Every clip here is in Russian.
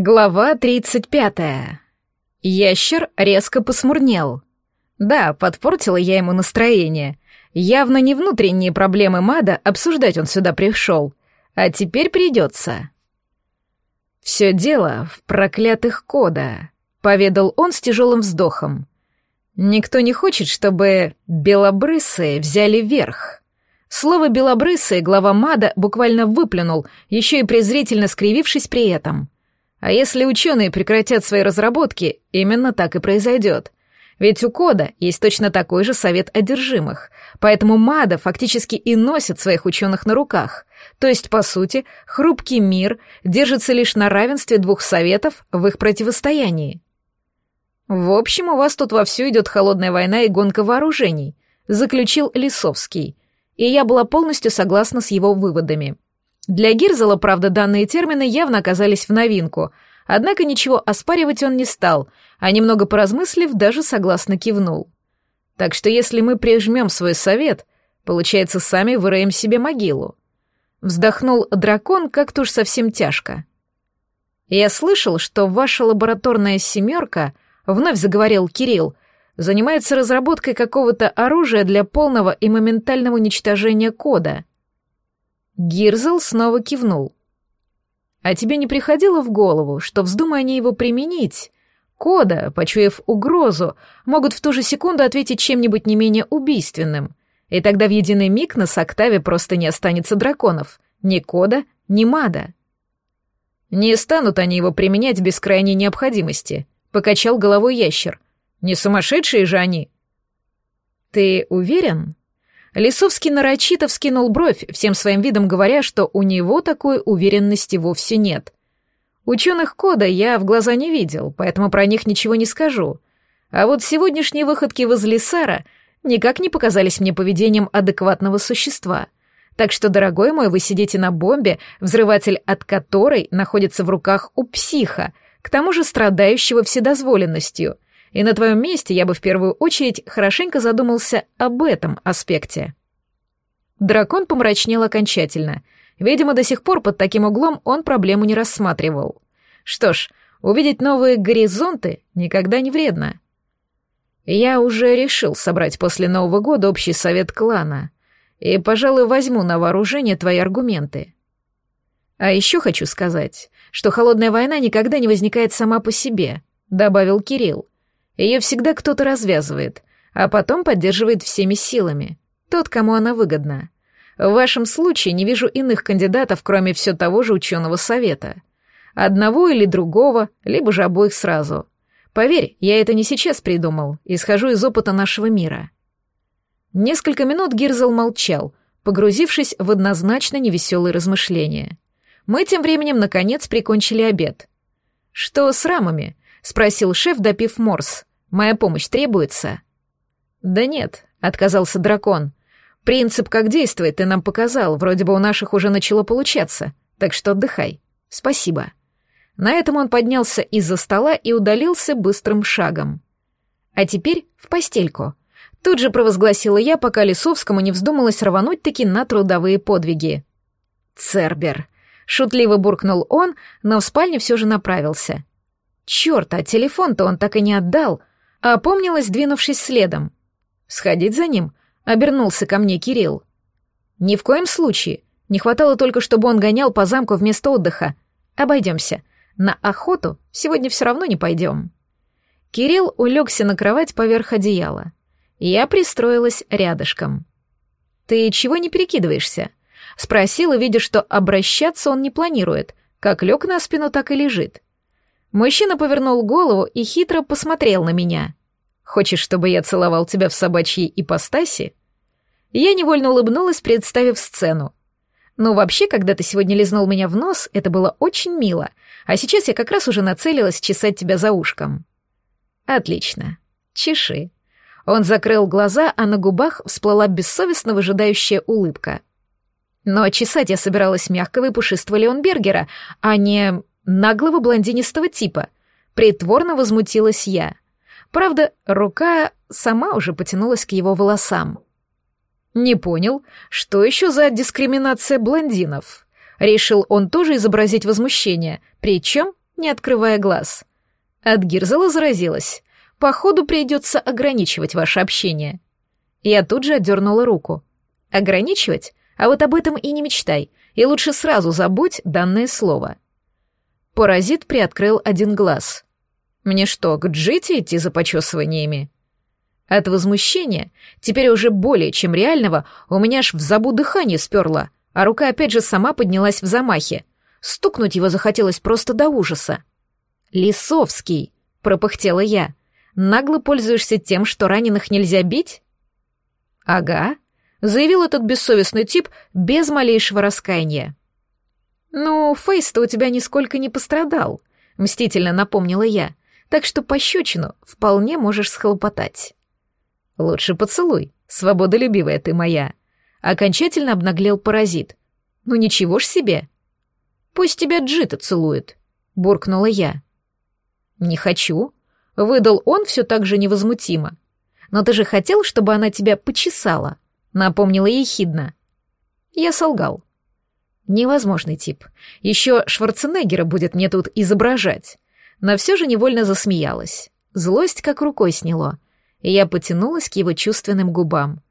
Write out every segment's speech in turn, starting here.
Глава 35. Ящер резко посмурнел. Да, подпортила я ему настроение. Явно не внутренние проблемы Мада обсуждать он сюда пришел. А теперь придется. «Все дело в проклятых кода», — поведал он с тяжелым вздохом. «Никто не хочет, чтобы белобрысые взяли верх». Слово «белобрысые» глава Мада буквально выплюнул, еще и презрительно скривившись при этом — а если ученые прекратят свои разработки, именно так и произойдет. Ведь у Кода есть точно такой же совет одержимых, поэтому МАДА фактически и носит своих ученых на руках. То есть, по сути, хрупкий мир держится лишь на равенстве двух советов в их противостоянии. «В общем, у вас тут вовсю идет холодная война и гонка вооружений», заключил Лисовский, и я была полностью согласна с его выводами. Для Гирзела, правда, данные термины явно оказались в новинку, однако ничего оспаривать он не стал, а немного поразмыслив, даже согласно кивнул. Так что если мы прижмем свой совет, получается, сами выроем себе могилу. Вздохнул дракон как-то уж совсем тяжко. «Я слышал, что ваша лабораторная семерка», — вновь заговорил Кирилл, занимается разработкой какого-то оружия для полного и моментального уничтожения кода. Гирзел снова кивнул. «А тебе не приходило в голову, что, вздумая они его применить, Кода, почуяв угрозу, могут в ту же секунду ответить чем-нибудь не менее убийственным, и тогда в единый миг на Соктаве просто не останется драконов, ни Кода, ни Мада?» «Не станут они его применять без крайней необходимости», — покачал головой ящер. «Не сумасшедшие же они». «Ты уверен?» Лисовский нарочито вскинул бровь, всем своим видом говоря, что у него такой уверенности вовсе нет. Ученых кода я в глаза не видел, поэтому про них ничего не скажу. А вот сегодняшние выходки возле Сара никак не показались мне поведением адекватного существа. Так что, дорогой мой, вы сидите на бомбе, взрыватель от которой находится в руках у психа, к тому же страдающего вседозволенностью — и на твоем месте я бы в первую очередь хорошенько задумался об этом аспекте. Дракон помрачнел окончательно. Видимо, до сих пор под таким углом он проблему не рассматривал. Что ж, увидеть новые горизонты никогда не вредно. Я уже решил собрать после Нового года общий совет клана. И, пожалуй, возьму на вооружение твои аргументы. А еще хочу сказать, что холодная война никогда не возникает сама по себе, добавил Кирилл. Ее всегда кто-то развязывает, а потом поддерживает всеми силами. Тот, кому она выгодна. В вашем случае не вижу иных кандидатов, кроме все того же ученого совета. Одного или другого, либо же обоих сразу. Поверь, я это не сейчас придумал, исхожу из опыта нашего мира. Несколько минут Гирзел молчал, погрузившись в однозначно невеселые размышления. Мы тем временем, наконец, прикончили обед. «Что с рамами?» — спросил шеф, допив морс. Моя помощь требуется?» «Да нет», — отказался дракон. «Принцип, как действует, ты нам показал. Вроде бы у наших уже начало получаться. Так что отдыхай. Спасибо». На этом он поднялся из-за стола и удалился быстрым шагом. «А теперь в постельку». Тут же провозгласила я, пока Лисовскому не вздумалось рвануть-таки на трудовые подвиги. «Цербер», — шутливо буркнул он, но в спальне все же направился. «Черт, а телефон-то он так и не отдал», опомнилась, двинувшись следом. «Сходить за ним?» — обернулся ко мне Кирилл. «Ни в коем случае. Не хватало только, чтобы он гонял по замку вместо отдыха. Обойдемся. На охоту сегодня все равно не пойдем». Кирилл улегся на кровать поверх одеяла. Я пристроилась рядышком. «Ты чего не перекидываешься?» — спросила, видя, что обращаться он не планирует. Как лег на спину, так и лежит. Мужчина повернул голову и хитро посмотрел на меня. «Хочешь, чтобы я целовал тебя в собачьей ипостаси?» Я невольно улыбнулась, представив сцену. «Ну, вообще, когда ты сегодня лизнул меня в нос, это было очень мило, а сейчас я как раз уже нацелилась чесать тебя за ушком». «Отлично. Чеши». Он закрыл глаза, а на губах всплыла бессовестно выжидающая улыбка. Но чесать я собиралась мягкого и пушистого Леонбергера, а не наглого блондинистого типа. Притворно возмутилась я. Правда, рука сама уже потянулась к его волосам. Не понял, что еще за дискриминация блондинов? Решил он тоже изобразить возмущение, причем не открывая глаз. От Гирзела заразилась. Походу придется ограничивать ваше общение. Я тут же отдернула руку. Ограничивать? А вот об этом и не мечтай, и лучше сразу забудь данное слово. Паразит приоткрыл один глаз. Мне что, к Джити идти за почесываниями? От возмущения, теперь уже более чем реального, у меня аж в забу дыхание сперло, а рука опять же сама поднялась в замахе. Стукнуть его захотелось просто до ужаса. «Лисовский!» — пропыхтела я. «Нагло пользуешься тем, что раненых нельзя бить?» «Ага», — заявил этот бессовестный тип без малейшего раскаяния. «Ну, Фейс-то у тебя нисколько не пострадал», — мстительно напомнила я, «так что пощечину вполне можешь схлопотать». «Лучше поцелуй, свободолюбивая ты моя», — окончательно обнаглел паразит. «Ну ничего ж себе». «Пусть тебя Джита целует», — буркнула я. «Не хочу», — выдал он все так же невозмутимо. «Но ты же хотел, чтобы она тебя почесала», — напомнила ехидно. Я солгал. Невозможный тип. Еще Шварценеггера будет мне тут изображать. Но все же невольно засмеялась. Злость как рукой сняло. И я потянулась к его чувственным губам.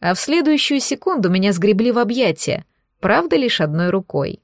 А в следующую секунду меня сгребли в объятия, правда, лишь одной рукой.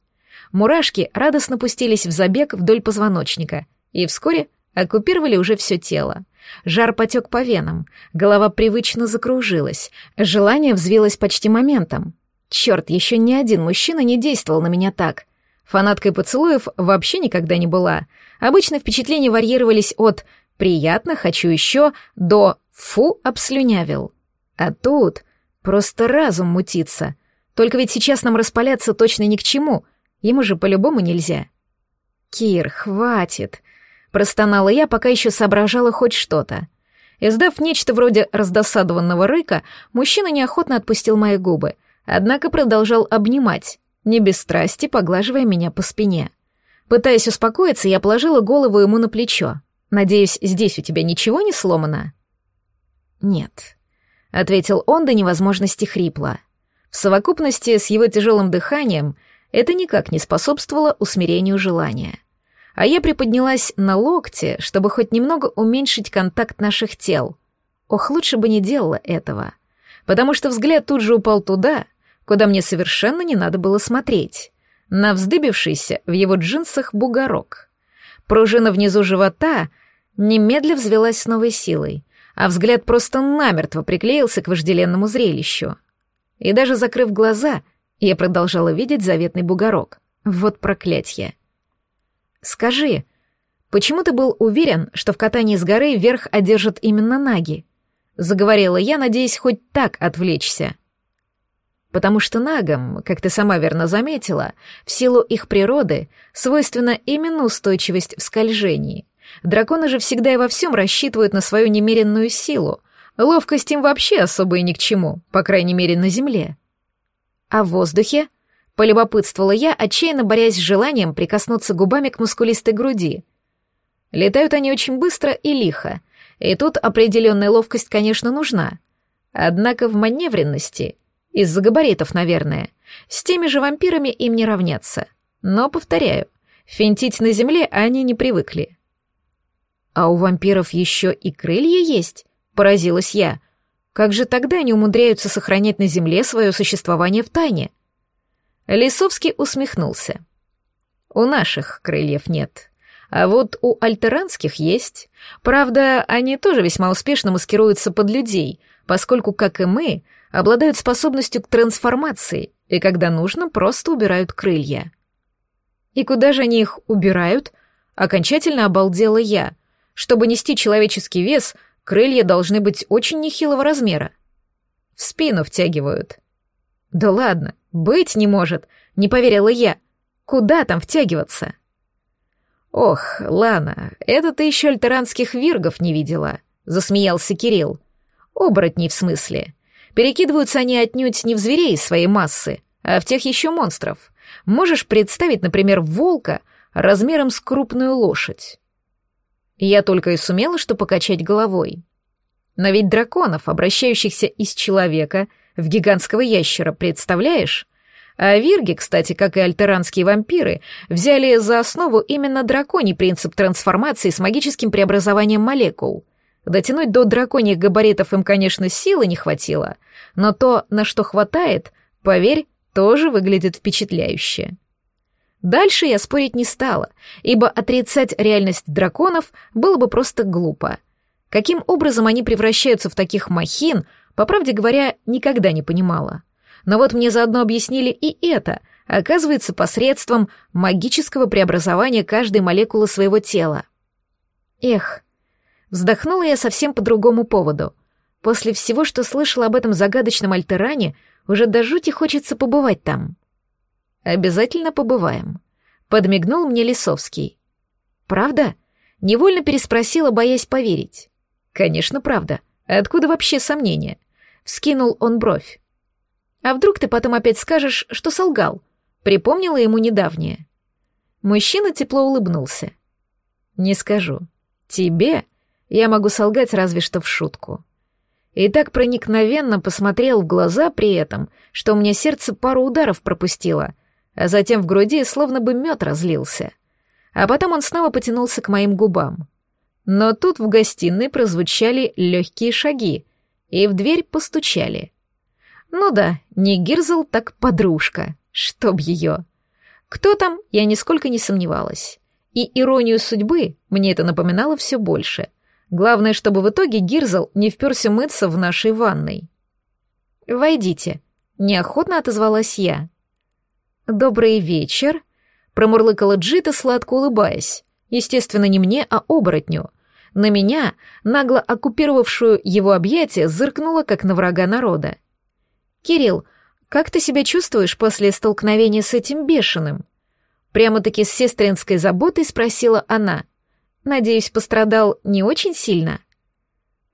Мурашки радостно пустились в забег вдоль позвоночника, и вскоре оккупировали уже все тело. Жар потек по венам, голова привычно закружилась, желание взвилось почти моментом. Черт, еще ни один мужчина не действовал на меня так. Фанаткой поцелуев вообще никогда не была. Обычно впечатления варьировались от «приятно, хочу еще» до «фу, обслюнявил». А тут просто разум мутится. Только ведь сейчас нам распаляться точно ни к чему. Ему же по-любому нельзя. «Кир, хватит!» — простонала я, пока еще соображала хоть что-то. Издав нечто вроде раздосадованного рыка, мужчина неохотно отпустил мои губы — однако продолжал обнимать, не без страсти поглаживая меня по спине. Пытаясь успокоиться, я положила голову ему на плечо. «Надеюсь, здесь у тебя ничего не сломано?» «Нет», — ответил он до невозможности хрипло. В совокупности с его тяжелым дыханием это никак не способствовало усмирению желания. А я приподнялась на локте, чтобы хоть немного уменьшить контакт наших тел. Ох, лучше бы не делала этого. Потому что взгляд тут же упал туда, куда мне совершенно не надо было смотреть, на вздыбившийся в его джинсах бугорок. Пружина внизу живота немедля взвелась с новой силой, а взгляд просто намертво приклеился к вожделенному зрелищу. И даже закрыв глаза, я продолжала видеть заветный бугорок. Вот проклятье. «Скажи, почему ты был уверен, что в катании с горы верх одержат именно наги?» Заговорила я, надеясь хоть так отвлечься потому что нагам, как ты сама верно заметила, в силу их природы свойственна именно устойчивость в скольжении. Драконы же всегда и во всем рассчитывают на свою немеренную силу. Ловкость им вообще особо и ни к чему, по крайней мере, на земле. А в воздухе? Полюбопытствовала я, отчаянно борясь с желанием прикоснуться губами к мускулистой груди. Летают они очень быстро и лихо, и тут определенная ловкость, конечно, нужна. Однако в маневренности из-за габаритов, наверное. С теми же вампирами им не равняться. Но, повторяю, финтить на земле они не привыкли. «А у вампиров еще и крылья есть?» — поразилась я. «Как же тогда они умудряются сохранять на земле свое существование в тайне?» Лисовский усмехнулся. «У наших крыльев нет. А вот у альтеранских есть. Правда, они тоже весьма успешно маскируются под людей, поскольку, как и мы, обладают способностью к трансформации и, когда нужно, просто убирают крылья. И куда же они их убирают? Окончательно обалдела я. Чтобы нести человеческий вес, крылья должны быть очень нехилого размера. В спину втягивают. Да ладно, быть не может, не поверила я. Куда там втягиваться? Ох, Лана, это ты еще альтеранских виргов не видела, засмеялся Кирилл. Оборотней в смысле. Перекидываются они отнюдь не в зверей своей массы, а в тех еще монстров. Можешь представить, например, волка размером с крупную лошадь? Я только и сумела что покачать головой. Но ведь драконов, обращающихся из человека в гигантского ящера, представляешь? А вирги, кстати, как и альтеранские вампиры, взяли за основу именно драконий принцип трансформации с магическим преобразованием молекул. Дотянуть до драконьих габаритов им, конечно, силы не хватило, но то, на что хватает, поверь, тоже выглядит впечатляюще. Дальше я спорить не стала, ибо отрицать реальность драконов было бы просто глупо. Каким образом они превращаются в таких махин, по правде говоря, никогда не понимала. Но вот мне заодно объяснили и это, оказывается, посредством магического преобразования каждой молекулы своего тела. Эх, вздохнула я совсем по другому поводу. После всего, что слышала об этом загадочном альтеране, уже до жути хочется побывать там. Обязательно побываем. Подмигнул мне Лисовский. Правда? Невольно переспросила, боясь поверить. Конечно, правда. Откуда вообще сомнения? Вскинул он бровь. А вдруг ты потом опять скажешь, что солгал? Припомнила ему недавнее. Мужчина тепло улыбнулся. Не скажу. Тебе я могу солгать разве что в шутку. И так проникновенно посмотрел в глаза при этом, что у меня сердце пару ударов пропустило, а затем в груди словно бы мед разлился. А потом он снова потянулся к моим губам. Но тут в гостиной прозвучали легкие шаги, и в дверь постучали. Ну да, не Гирзл, так подружка. Чтоб ее. Кто там, я нисколько не сомневалась. И иронию судьбы мне это напоминало все больше. Главное, чтобы в итоге Гирзл не вперся мыться в нашей ванной. «Войдите», — неохотно отозвалась я. «Добрый вечер», — промурлыкала Джита, сладко улыбаясь. Естественно, не мне, а оборотню. На меня, нагло оккупировавшую его объятия, зыркнула, как на врага народа. «Кирилл, как ты себя чувствуешь после столкновения с этим бешеным?» Прямо-таки с сестринской заботой спросила она. «Надеюсь, пострадал не очень сильно?»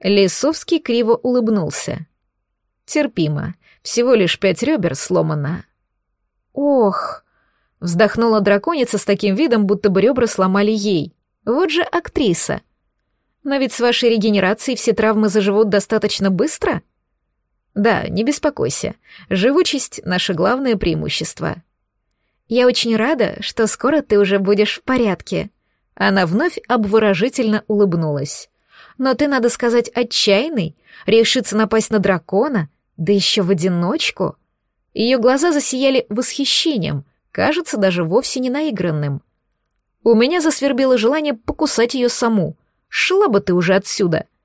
Лисовский криво улыбнулся. «Терпимо. Всего лишь пять ребер сломано». «Ох!» — вздохнула драконица с таким видом, будто бы ребра сломали ей. «Вот же актриса!» «Но ведь с вашей регенерацией все травмы заживут достаточно быстро?» Да, не беспокойся. Живучесть — наше главное преимущество. Я очень рада, что скоро ты уже будешь в порядке. Она вновь обворожительно улыбнулась. Но ты, надо сказать, отчаянный, решиться напасть на дракона, да еще в одиночку. Ее глаза засияли восхищением, кажется, даже вовсе не наигранным. У меня засвербило желание покусать ее саму. Шла бы ты уже отсюда —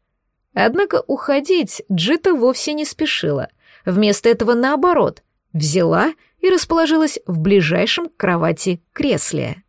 Однако уходить Джита вовсе не спешила. Вместо этого наоборот, взяла и расположилась в ближайшем к кровати кресле.